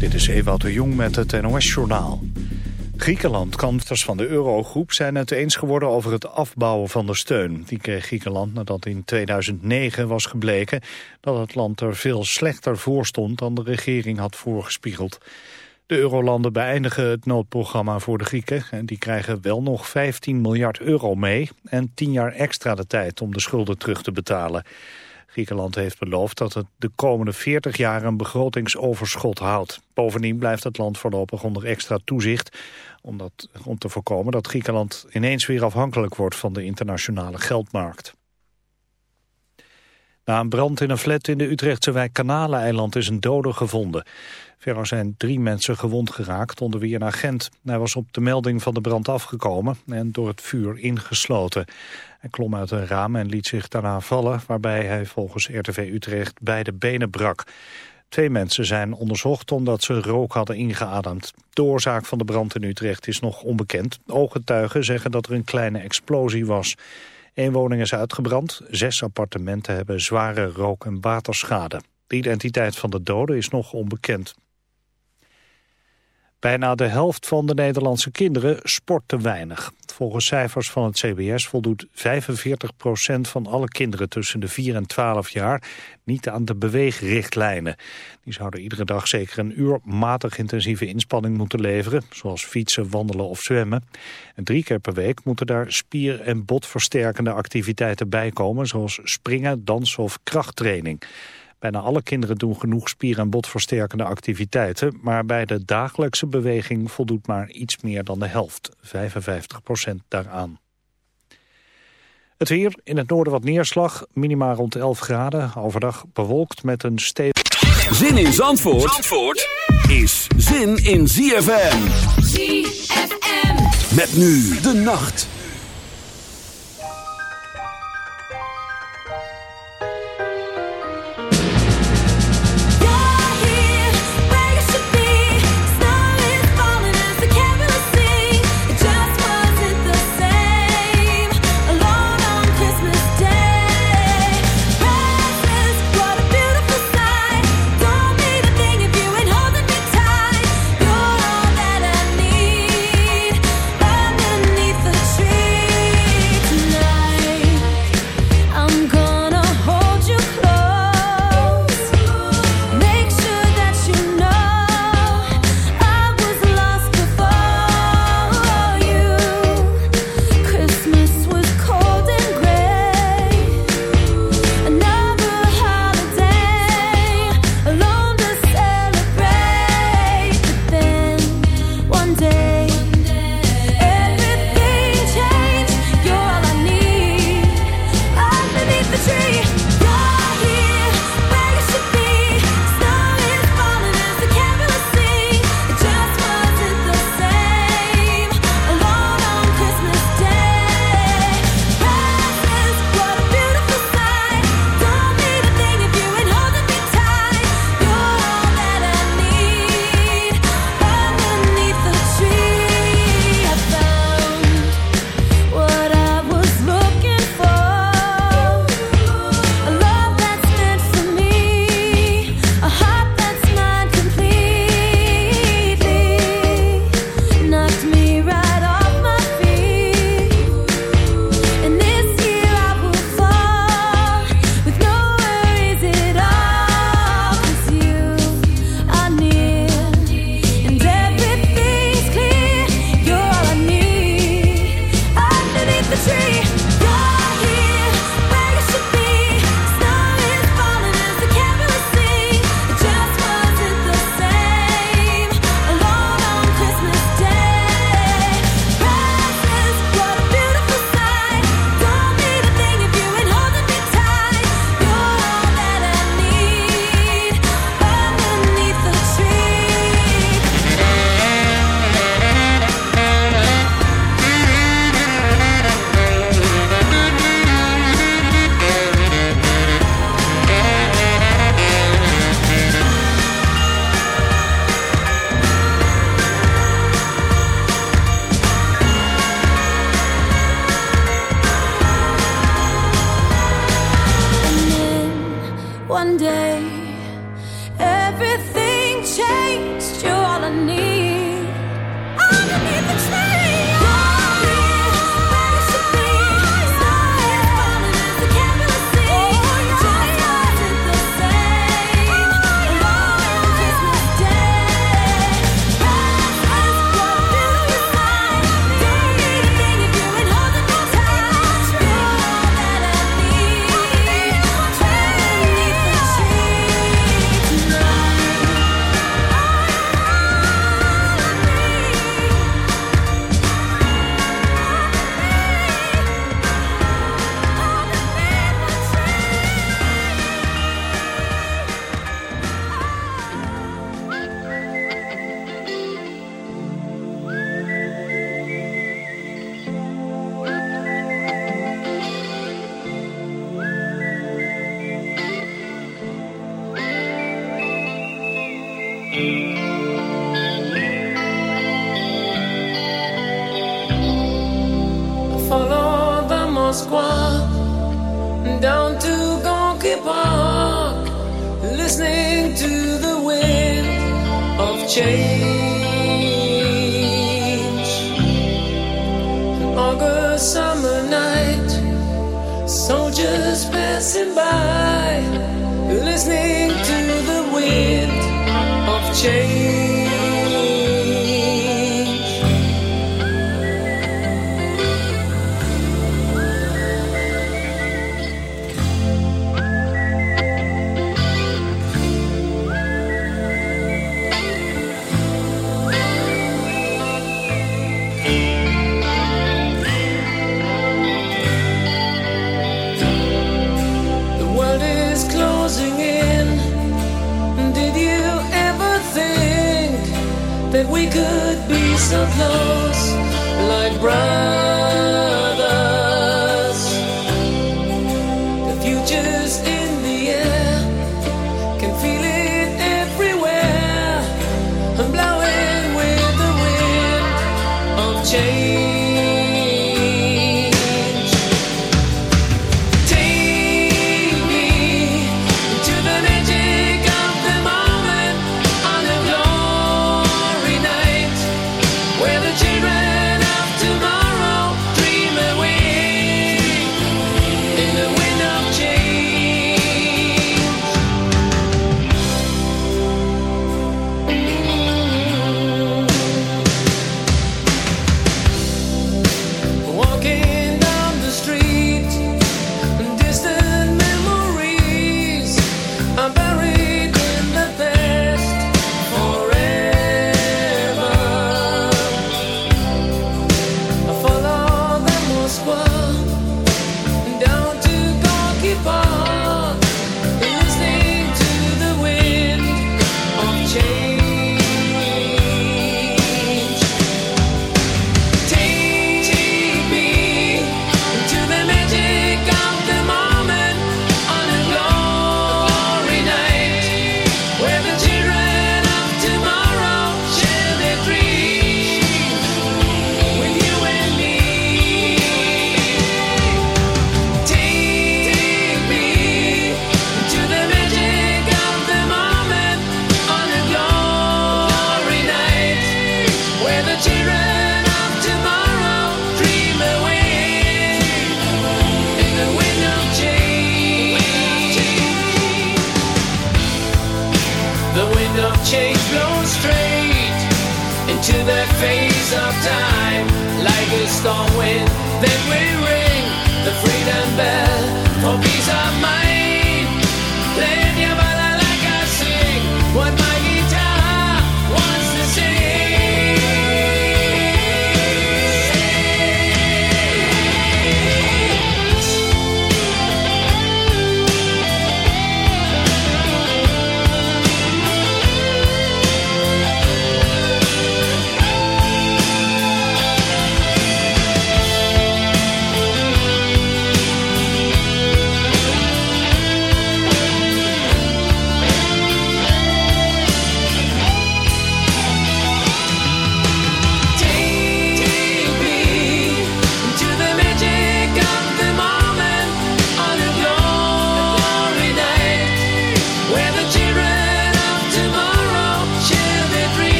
Dit is Ewout de Jong met het NOS-journaal. Griekenland, kanters van de eurogroep, zijn het eens geworden over het afbouwen van de steun. Die kreeg Griekenland nadat in 2009 was gebleken dat het land er veel slechter voor stond dan de regering had voorgespiegeld. De eurolanden beëindigen het noodprogramma voor de Grieken. En die krijgen wel nog 15 miljard euro mee en 10 jaar extra de tijd om de schulden terug te betalen. Griekenland heeft beloofd dat het de komende 40 jaar een begrotingsoverschot houdt. Bovendien blijft het land voorlopig onder extra toezicht... Omdat, om te voorkomen dat Griekenland ineens weer afhankelijk wordt van de internationale geldmarkt. Na een brand in een flat in de Utrechtse wijk Kanaleneiland is een dode gevonden. Verder zijn drie mensen gewond geraakt, onder wie een agent. Hij was op de melding van de brand afgekomen en door het vuur ingesloten. Hij klom uit een raam en liet zich daarna vallen, waarbij hij volgens RTV Utrecht beide benen brak. Twee mensen zijn onderzocht omdat ze rook hadden ingeademd. De oorzaak van de brand in Utrecht is nog onbekend. Ooggetuigen zeggen dat er een kleine explosie was. Eén woning is uitgebrand, zes appartementen hebben zware rook- en waterschade. De identiteit van de doden is nog onbekend. Bijna de helft van de Nederlandse kinderen sport te weinig. Volgens cijfers van het CBS voldoet 45% van alle kinderen tussen de 4 en 12 jaar niet aan de beweegrichtlijnen. Die zouden iedere dag zeker een uur matig intensieve inspanning moeten leveren, zoals fietsen, wandelen of zwemmen. En drie keer per week moeten daar spier- en botversterkende activiteiten bij komen, zoals springen, dansen of krachttraining. Bijna alle kinderen doen genoeg spier- en botversterkende activiteiten, maar bij de dagelijkse beweging voldoet maar iets meer dan de helft, 55 procent daaraan. Het weer, in het noorden wat neerslag, minimaal rond 11 graden, overdag bewolkt met een stevig... Zin in Zandvoort, Zandvoort is zin in ZFM. ZFM. Met nu de nacht.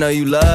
know you love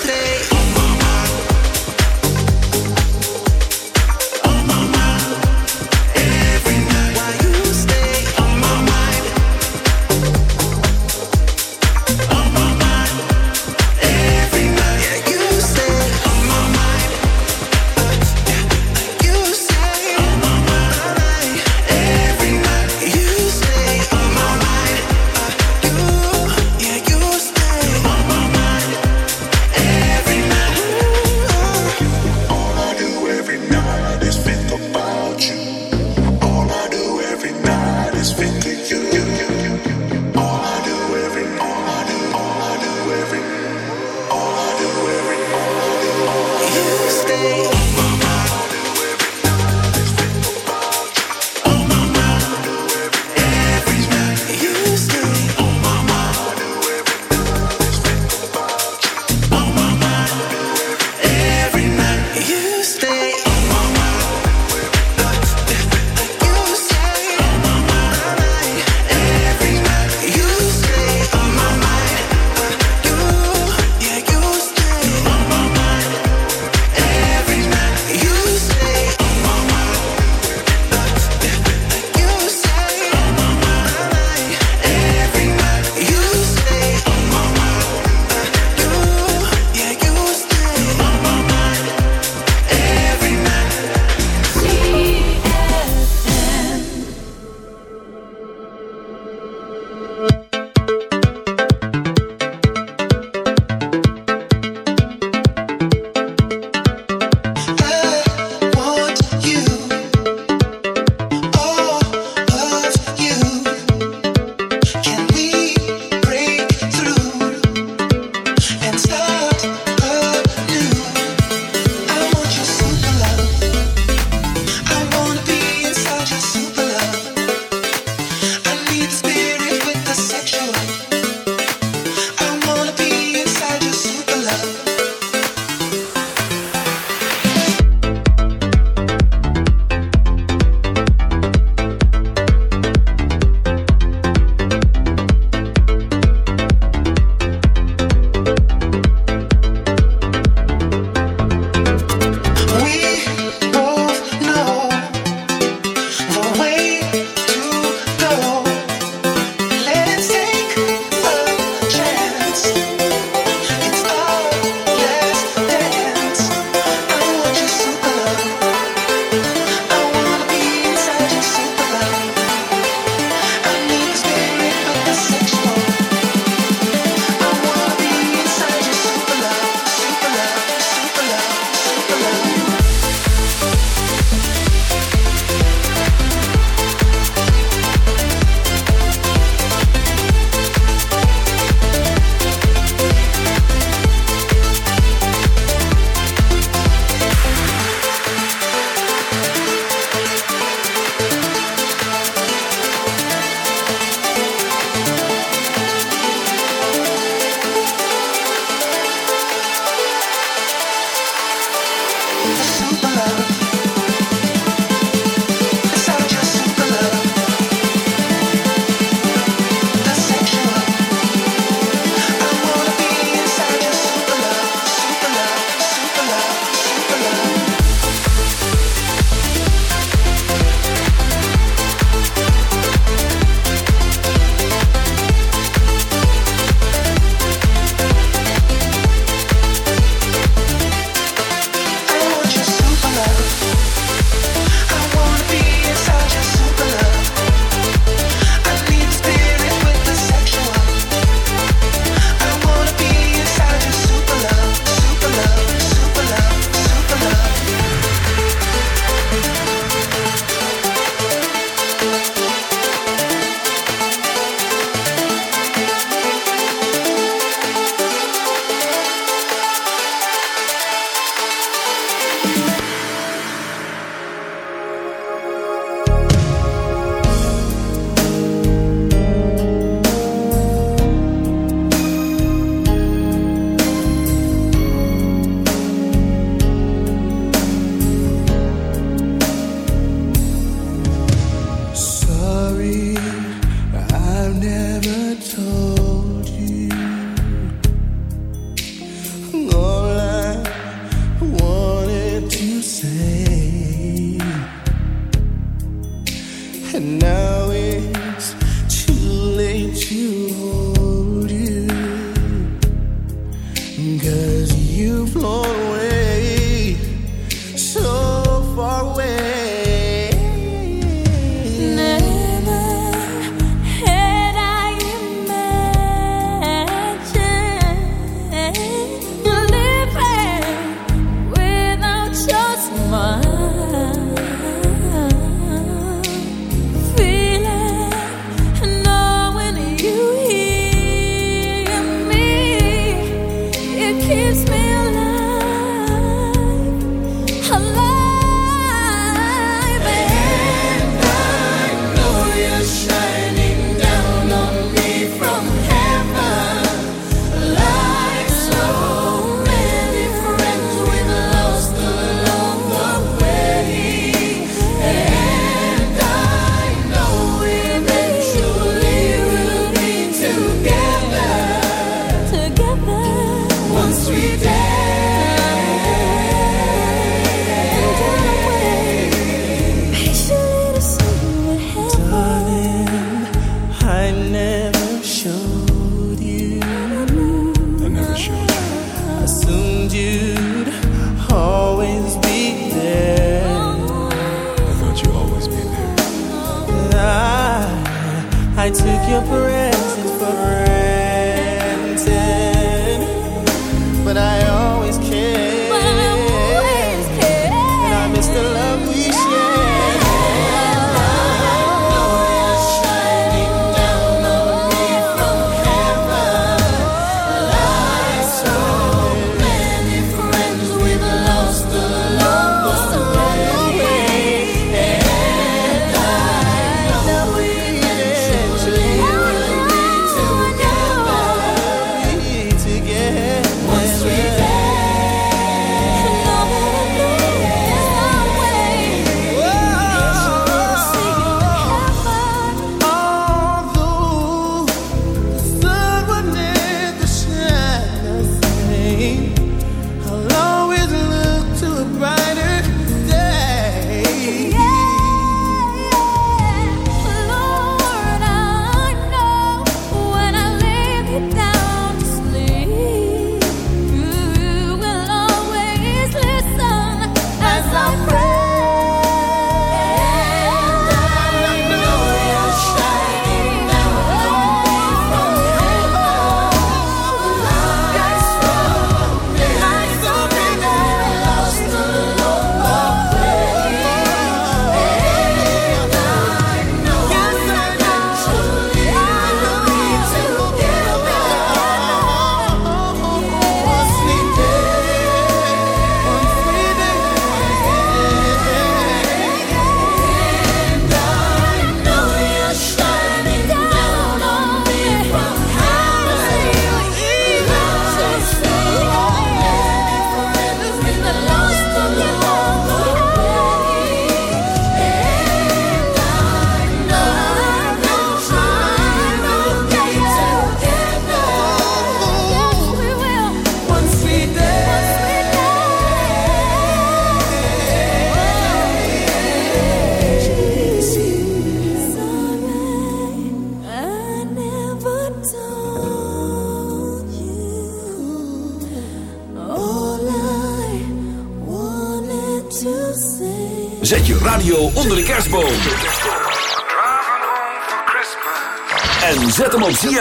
estrellas.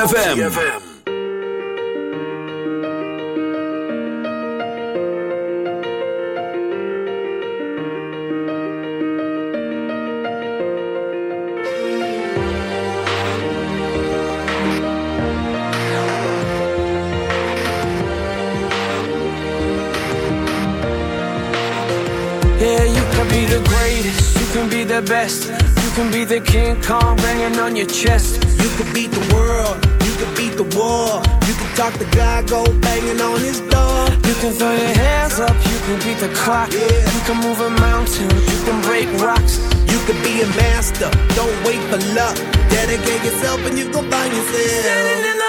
ZFM. ZFM. the best. You can be the King Kong banging on your chest. You could beat the world can beat the war. You can talk the guy, go banging on his door. You can throw your hands up, you can beat the clock. Yeah. You can move a mountain, you can break rocks. You can be a master, don't wait for luck. Dedicate yourself and you can find yourself.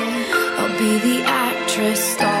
Be the actress starring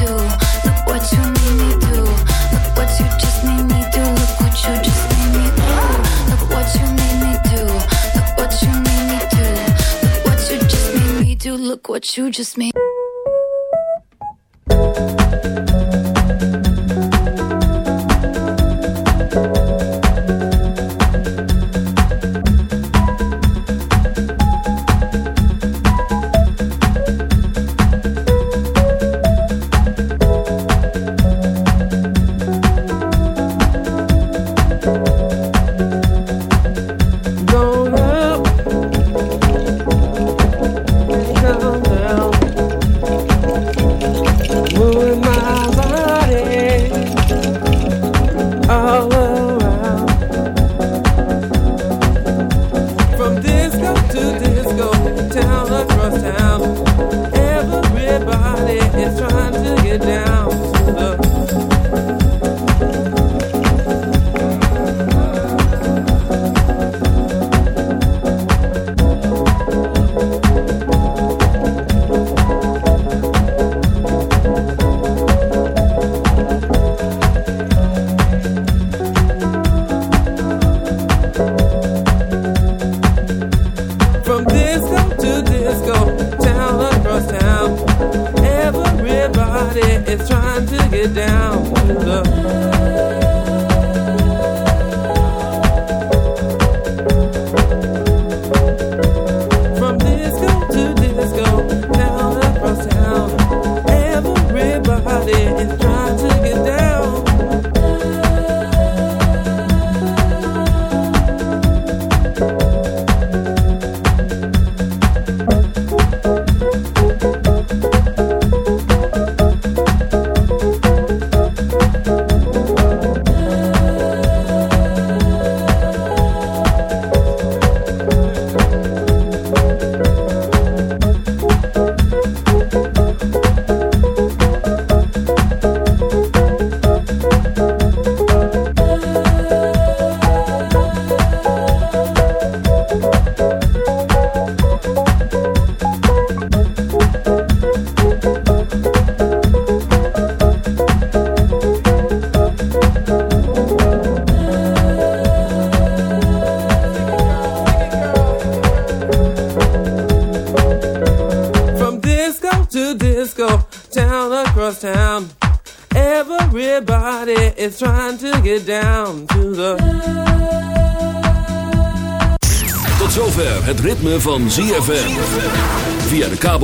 What you just made.